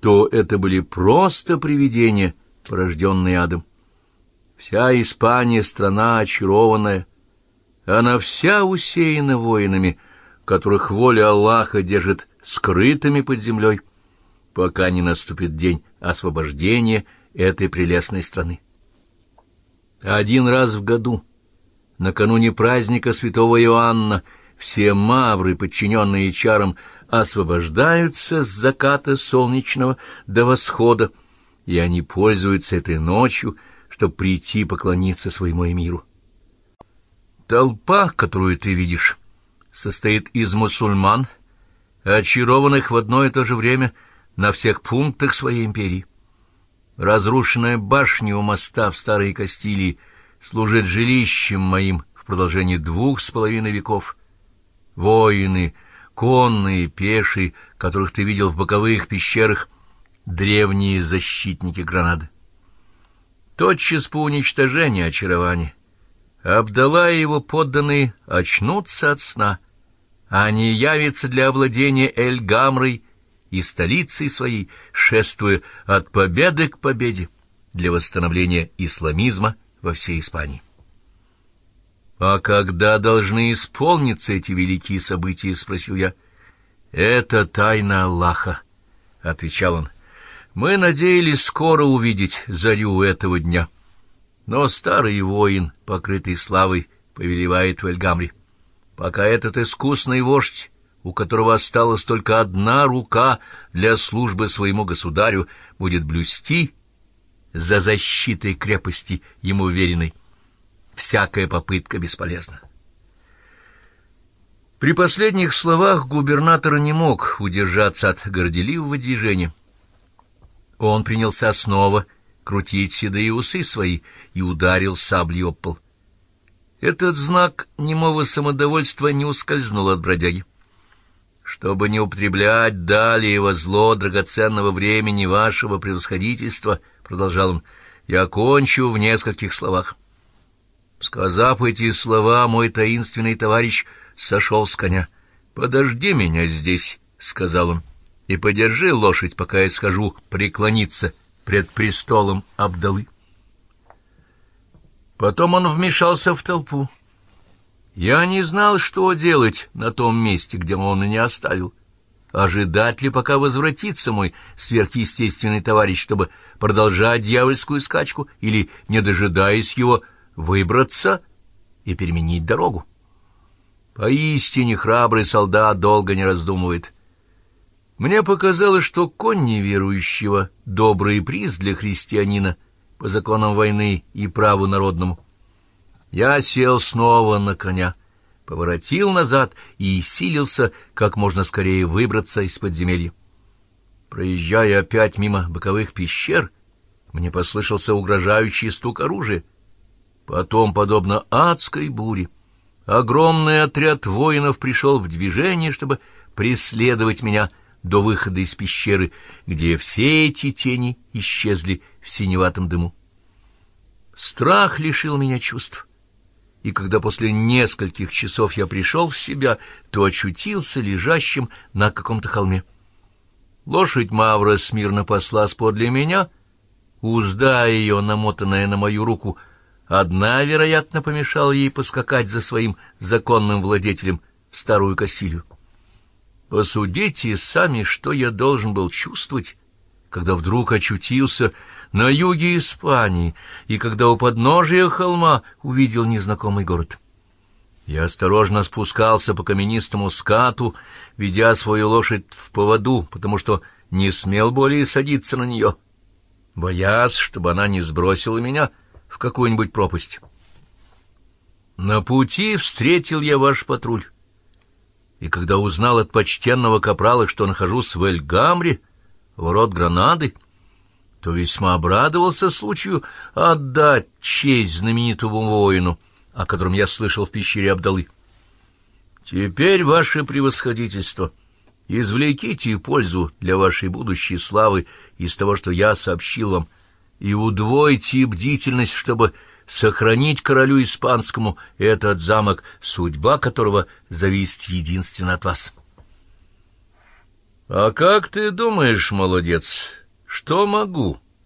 то это были просто привидения, порожденные адом. Вся Испания — страна очарованная. Она вся усеяна воинами, которых воля Аллаха держит скрытыми под землей, пока не наступит день освобождения этой прелестной страны. Один раз в году, накануне праздника святого Иоанна, все мавры, подчиненные чарам, освобождаются с заката солнечного до восхода, и они пользуются этой ночью, чтобы прийти поклониться своему эмиру. Толпа, которую ты видишь, состоит из мусульман, очарованных в одно и то же время на всех пунктах своей империи. Разрушенная башня у моста в Старой Кастилии служит жилищем моим в продолжении двух с половиной веков. Воины — конные, пешие, которых ты видел в боковых пещерах, древние защитники Гранады. Тотчас по уничтожению очарования Абдала и его подданные очнутся от сна, а они явятся для овладения Эль-Гамрой и столицей своей, шествуя от победы к победе для восстановления исламизма во всей Испании. «А когда должны исполниться эти великие события?» — спросил я. «Это тайна Аллаха», — отвечал он. «Мы надеялись скоро увидеть зарю этого дня. Но старый воин, покрытый славой, повелевает в Эльгамре. Пока этот искусный вождь, у которого осталась только одна рука для службы своему государю, будет блюсти за защитой крепости ему веренной, всякая попытка бесполезна. При последних словах губернатор не мог удержаться от горделивого движения. Он принялся снова крутить седые усы свои и ударил саблей об пол. Этот знак немого самодовольства не ускользнул от бродяги. Чтобы не употреблять далее во зло драгоценного времени вашего превосходительства, — продолжал он, — я кончу в нескольких словах. Сказав эти слова, мой таинственный товарищ сошел с коня. «Подожди меня здесь», — сказал он, — «и подержи лошадь, пока я схожу преклониться пред престолом Абдалы». Потом он вмешался в толпу. Я не знал, что делать на том месте, где он и не оставил. Ожидать ли, пока возвратится мой сверхъестественный товарищ, чтобы продолжать дьявольскую скачку, или, не дожидаясь его, — выбраться и переменить дорогу. Поистине храбрый солдат долго не раздумывает. Мне показалось, что конь неверующего — добрый приз для христианина по законам войны и праву народному. Я сел снова на коня, поворотил назад и силился как можно скорее выбраться из подземелья. Проезжая опять мимо боковых пещер, мне послышался угрожающий стук оружия. Потом, подобно адской буре, огромный отряд воинов пришел в движение, чтобы преследовать меня до выхода из пещеры, где все эти тени исчезли в синеватом дыму. Страх лишил меня чувств, и когда после нескольких часов я пришел в себя, то очутился лежащим на каком-то холме. Лошадь Мавра смирно послась подле меня, узда ее, намотанная на мою руку, Одна, вероятно, помешала ей поскакать за своим законным владетелем в старую Кастилью. Посудите сами, что я должен был чувствовать, когда вдруг очутился на юге Испании и когда у подножия холма увидел незнакомый город. Я осторожно спускался по каменистому скату, ведя свою лошадь в поводу, потому что не смел более садиться на нее, боясь, чтобы она не сбросила меня — в какую-нибудь пропасть. На пути встретил я ваш патруль, и когда узнал от почтенного капрала, что нахожусь в Эль-Гамре, ворот Гранады, то весьма обрадовался случаю отдать честь знаменитому воину, о котором я слышал в пещере Абдалы. Теперь, ваше превосходительство, извлеките пользу для вашей будущей славы из того, что я сообщил вам, и удвойте бдительность, чтобы сохранить королю испанскому этот замок, судьба которого зависит единственно от вас. «А как ты думаешь, молодец, что могу?»